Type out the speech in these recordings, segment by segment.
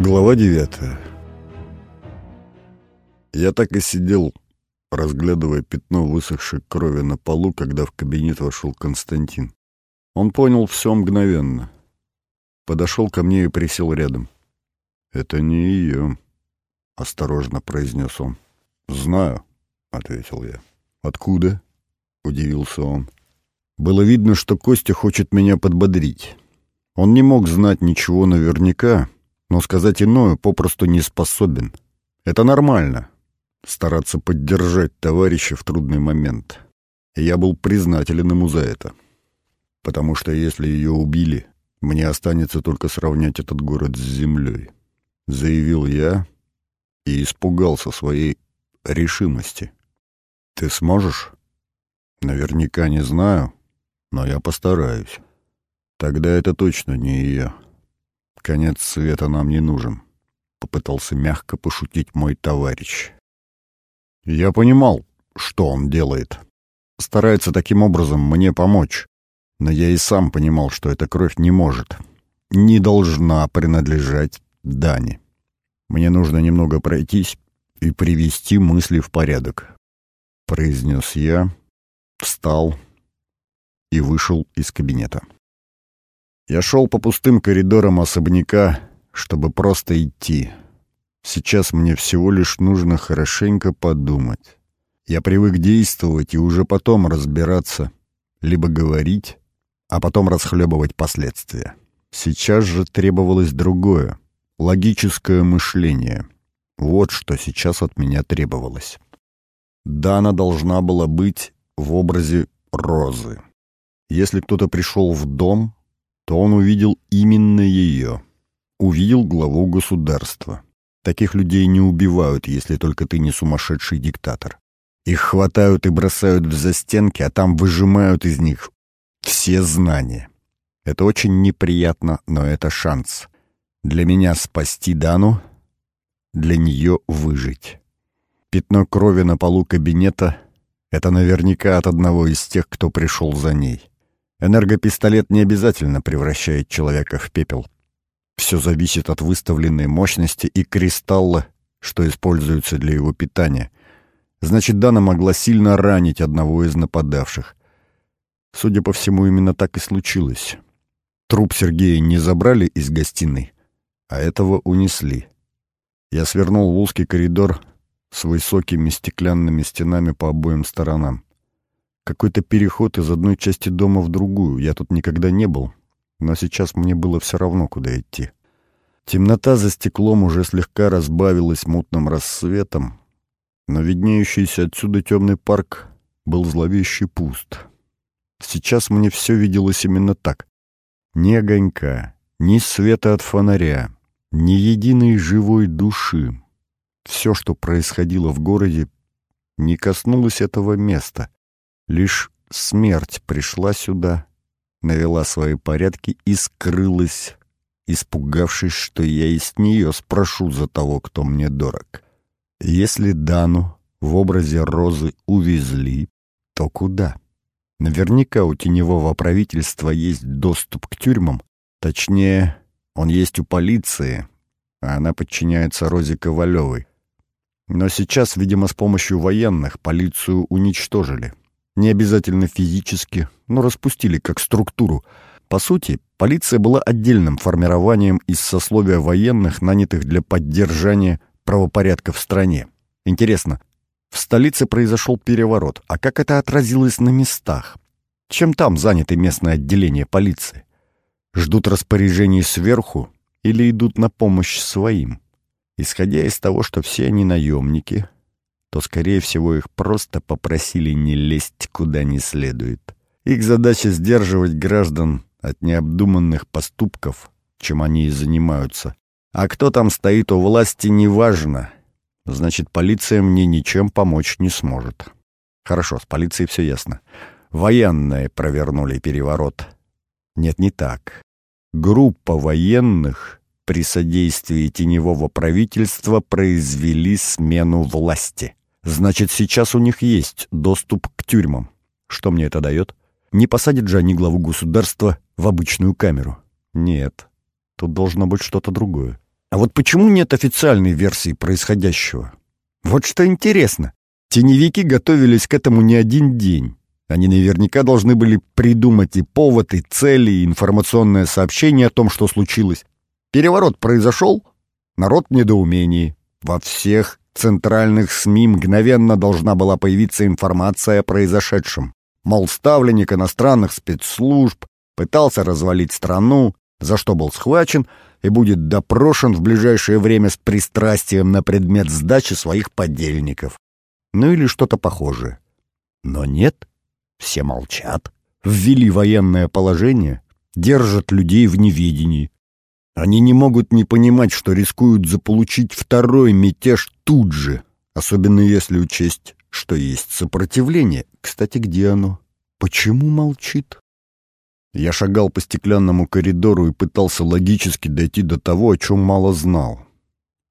Глава девятая. Я так и сидел, разглядывая пятно высохшей крови на полу, когда в кабинет вошел Константин. Он понял все мгновенно. Подошел ко мне и присел рядом. «Это не ее», — осторожно произнес он. «Знаю», — ответил я. «Откуда?» — удивился он. Было видно, что Костя хочет меня подбодрить. Он не мог знать ничего наверняка, но сказать иное попросту не способен. Это нормально — стараться поддержать товарища в трудный момент. И я был признателен ему за это. Потому что если ее убили, мне останется только сравнять этот город с землей. Заявил я и испугался своей решимости. «Ты сможешь?» «Наверняка не знаю, но я постараюсь. Тогда это точно не ее». Конец света нам не нужен, — попытался мягко пошутить мой товарищ. Я понимал, что он делает. Старается таким образом мне помочь. Но я и сам понимал, что эта кровь не может, не должна принадлежать Дане. Мне нужно немного пройтись и привести мысли в порядок, — произнес я, встал и вышел из кабинета. Я шел по пустым коридорам особняка, чтобы просто идти. Сейчас мне всего лишь нужно хорошенько подумать. Я привык действовать и уже потом разбираться, либо говорить, а потом расхлебывать последствия. Сейчас же требовалось другое — логическое мышление. Вот что сейчас от меня требовалось. Дана должна была быть в образе розы. Если кто-то пришел в дом, то он увидел именно ее. Увидел главу государства. Таких людей не убивают, если только ты не сумасшедший диктатор. Их хватают и бросают в застенки, а там выжимают из них все знания. Это очень неприятно, но это шанс. Для меня спасти Дану, для нее выжить. Пятно крови на полу кабинета — это наверняка от одного из тех, кто пришел за ней. Энергопистолет не обязательно превращает человека в пепел. Все зависит от выставленной мощности и кристалла, что используется для его питания. Значит, Дана могла сильно ранить одного из нападавших. Судя по всему, именно так и случилось. Труп Сергея не забрали из гостиной, а этого унесли. Я свернул в узкий коридор с высокими стеклянными стенами по обоим сторонам. Какой-то переход из одной части дома в другую. Я тут никогда не был, но сейчас мне было все равно, куда идти. Темнота за стеклом уже слегка разбавилась мутным рассветом, но виднеющийся отсюда темный парк был зловеще пуст. Сейчас мне все виделось именно так. Ни огонька, ни света от фонаря, ни единой живой души. Все, что происходило в городе, не коснулось этого места. Лишь смерть пришла сюда, навела свои порядки и скрылась, испугавшись, что я и с нее спрошу за того, кто мне дорог. Если Дану в образе Розы увезли, то куда? Наверняка у теневого правительства есть доступ к тюрьмам, точнее, он есть у полиции, а она подчиняется Розе Ковалевой. Но сейчас, видимо, с помощью военных полицию уничтожили. Не обязательно физически, но распустили как структуру. По сути, полиция была отдельным формированием из сословия военных, нанятых для поддержания правопорядка в стране. Интересно, в столице произошел переворот, а как это отразилось на местах? Чем там заняты местное отделение полиции? Ждут распоряжений сверху или идут на помощь своим? Исходя из того, что все они наемники, то, скорее всего, их просто попросили не лезть куда не следует. Их задача сдерживать граждан от необдуманных поступков, чем они и занимаются. А кто там стоит у власти, неважно. Значит, полиция мне ничем помочь не сможет. Хорошо, с полицией все ясно. Военные провернули переворот. Нет, не так. Группа военных при содействии теневого правительства произвели смену власти. Значит, сейчас у них есть доступ к тюрьмам. Что мне это дает? Не посадят же они главу государства в обычную камеру. Нет, тут должно быть что-то другое. А вот почему нет официальной версии происходящего? Вот что интересно. Теневики готовились к этому не один день. Они наверняка должны были придумать и повод, и цели, и информационное сообщение о том, что случилось. Переворот произошел, народ в недоумении. Во всех центральных СМИ мгновенно должна была появиться информация о произошедшем. Мол, ставленник иностранных спецслужб пытался развалить страну, за что был схвачен и будет допрошен в ближайшее время с пристрастием на предмет сдачи своих подельников. Ну или что-то похожее. Но нет, все молчат, ввели военное положение, держат людей в невидении. Они не могут не понимать, что рискуют заполучить второй мятеж тут же, особенно если учесть, что есть сопротивление. Кстати, где оно? Почему молчит? Я шагал по стеклянному коридору и пытался логически дойти до того, о чем мало знал.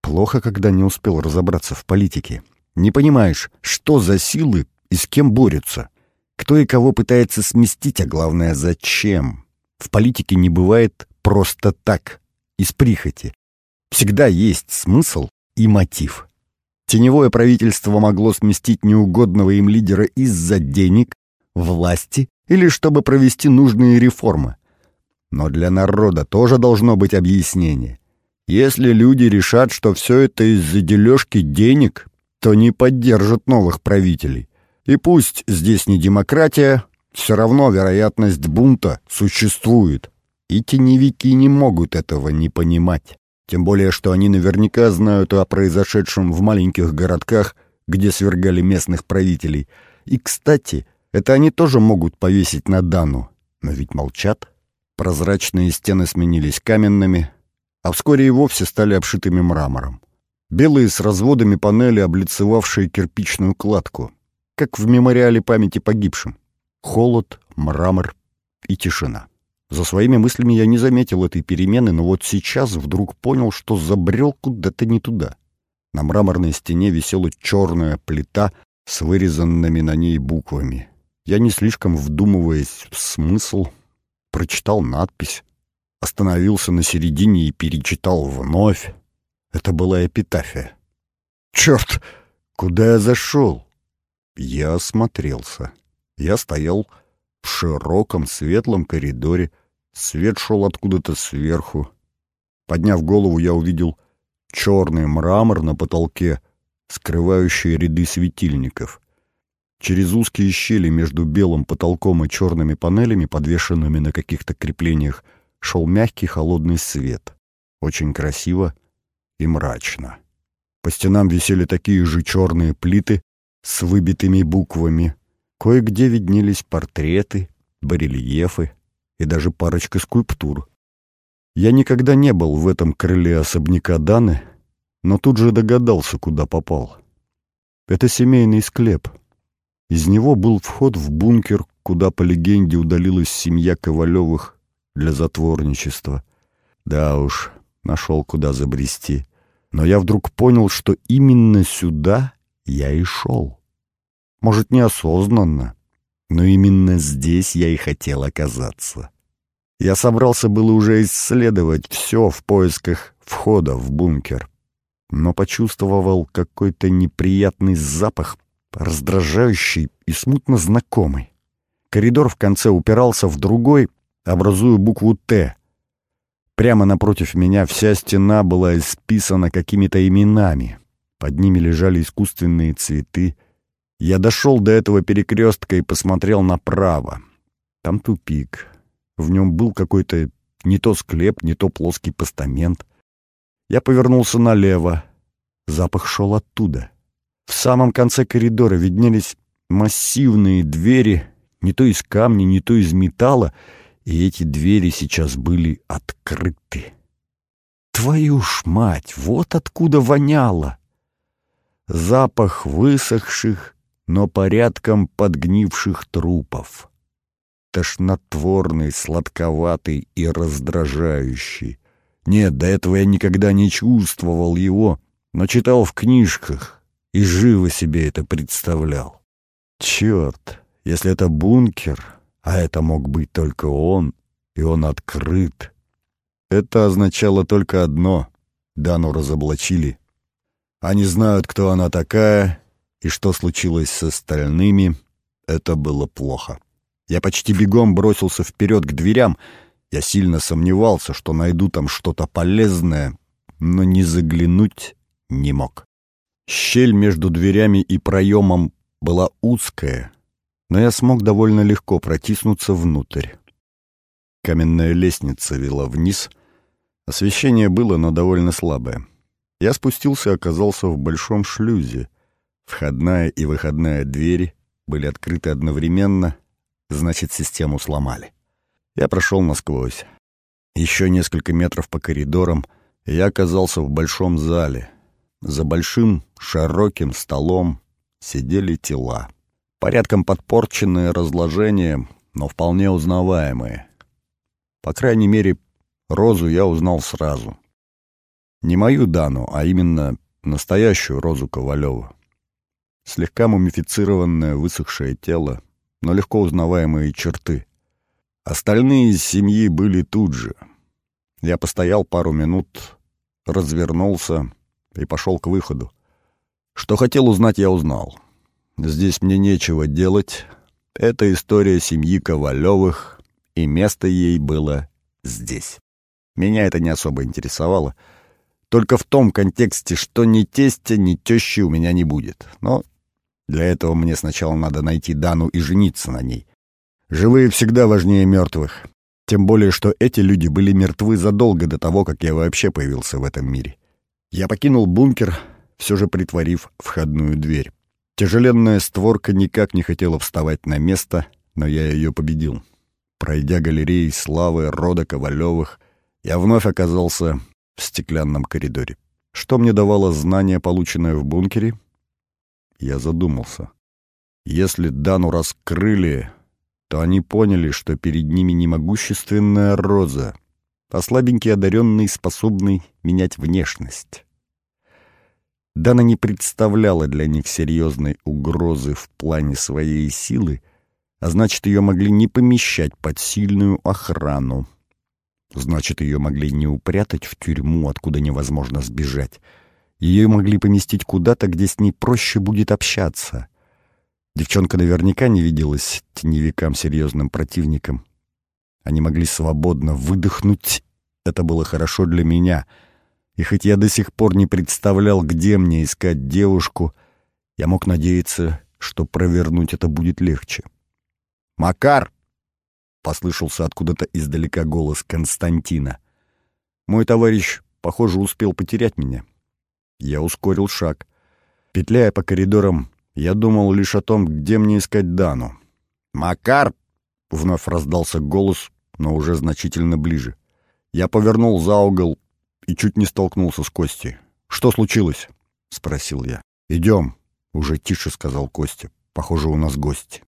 Плохо, когда не успел разобраться в политике. Не понимаешь, что за силы и с кем борются. Кто и кого пытается сместить, а главное, зачем. В политике не бывает просто так, из прихоти. Всегда есть смысл и мотив. Теневое правительство могло сместить неугодного им лидера из-за денег, власти или чтобы провести нужные реформы. Но для народа тоже должно быть объяснение. Если люди решат, что все это из-за дележки денег, то не поддержат новых правителей. И пусть здесь не демократия, все равно вероятность бунта существует. И теневики не могут этого не понимать. Тем более, что они наверняка знают о произошедшем в маленьких городках, где свергали местных правителей. И, кстати, это они тоже могут повесить на Дану. Но ведь молчат. Прозрачные стены сменились каменными, а вскоре и вовсе стали обшитыми мрамором. Белые с разводами панели, облицевавшие кирпичную кладку как в мемориале памяти погибшим. Холод, мрамор и тишина. За своими мыслями я не заметил этой перемены, но вот сейчас вдруг понял, что забрел куда-то не туда. На мраморной стене висела черная плита с вырезанными на ней буквами. Я, не слишком вдумываясь в смысл, прочитал надпись, остановился на середине и перечитал вновь. Это была эпитафия. «Черт! Куда я зашел?» Я осмотрелся. Я стоял в широком светлом коридоре. Свет шел откуда-то сверху. Подняв голову, я увидел черный мрамор на потолке, скрывающий ряды светильников. Через узкие щели между белым потолком и черными панелями, подвешенными на каких-то креплениях, шел мягкий холодный свет. Очень красиво и мрачно. По стенам висели такие же черные плиты, с выбитыми буквами. Кое-где виднелись портреты, барельефы и даже парочка скульптур. Я никогда не был в этом крыле особняка Даны, но тут же догадался, куда попал. Это семейный склеп. Из него был вход в бункер, куда, по легенде, удалилась семья Ковалевых для затворничества. Да уж, нашел, куда забрести. Но я вдруг понял, что именно сюда я и шел. Может, неосознанно, но именно здесь я и хотел оказаться. Я собрался было уже исследовать все в поисках входа в бункер, но почувствовал какой-то неприятный запах, раздражающий и смутно знакомый. Коридор в конце упирался в другой, образуя букву «Т». Прямо напротив меня вся стена была исписана какими-то именами. Под ними лежали искусственные цветы. Я дошел до этого перекрестка и посмотрел направо. Там тупик. В нем был какой-то не то склеп, не то плоский постамент. Я повернулся налево. Запах шел оттуда. В самом конце коридора виднелись массивные двери, не то из камня, не то из металла, и эти двери сейчас были открыты. Твою ж мать, вот откуда воняло! запах высохших, но порядком подгнивших трупов. Тошнотворный, сладковатый и раздражающий. Нет, до этого я никогда не чувствовал его, но читал в книжках и живо себе это представлял. Черт, если это бункер, а это мог быть только он, и он открыт, это означало только одно — Дану разоблачили. Они знают, кто она такая и что случилось с остальными. Это было плохо. Я почти бегом бросился вперед к дверям. Я сильно сомневался, что найду там что-то полезное, но не заглянуть не мог. Щель между дверями и проемом была узкая, но я смог довольно легко протиснуться внутрь. Каменная лестница вела вниз. Освещение было, но довольно слабое. Я спустился и оказался в большом шлюзе. Входная и выходная двери были открыты одновременно, значит, систему сломали. Я прошел насквозь. Еще несколько метров по коридорам, я оказался в большом зале. За большим широким столом сидели тела. Порядком подпорченные разложением, но вполне узнаваемые. По крайней мере, Розу я узнал сразу. Не мою Дану, а именно настоящую Розу Ковалеву. Слегка мумифицированное высохшее тело, но легко узнаваемые черты. Остальные из семьи были тут же. Я постоял пару минут, развернулся и пошел к выходу. Что хотел узнать, я узнал. Здесь мне нечего делать. Это история семьи Ковалевых, и место ей было здесь. Меня это не особо интересовало. Только в том контексте, что ни тестя, ни тещи у меня не будет. Но для этого мне сначала надо найти Дану и жениться на ней. Живые всегда важнее мертвых. Тем более, что эти люди были мертвы задолго до того, как я вообще появился в этом мире. Я покинул бункер, все же притворив входную дверь. Тяжеленная створка никак не хотела вставать на место, но я ее победил. Пройдя галереи славы рода Ковалевых, я вновь оказался в стеклянном коридоре. Что мне давало знание, полученное в бункере? Я задумался. Если Дану раскрыли, то они поняли, что перед ними не могущественная роза, а слабенький одаренный, способный менять внешность. Дана не представляла для них серьезной угрозы в плане своей силы, а значит, ее могли не помещать под сильную охрану. Значит, ее могли не упрятать в тюрьму, откуда невозможно сбежать. Ее могли поместить куда-то, где с ней проще будет общаться. Девчонка наверняка не виделась теневикам серьезным противником. Они могли свободно выдохнуть. Это было хорошо для меня — и хоть я до сих пор не представлял, где мне искать девушку, я мог надеяться, что провернуть это будет легче. «Макар!» — послышался откуда-то издалека голос Константина. Мой товарищ, похоже, успел потерять меня. Я ускорил шаг. Петляя по коридорам, я думал лишь о том, где мне искать Дану. «Макар!» — вновь раздался голос, но уже значительно ближе. Я повернул за угол и чуть не столкнулся с Костей. «Что случилось?» — спросил я. «Идем», — уже тише сказал Костя. «Похоже, у нас гость».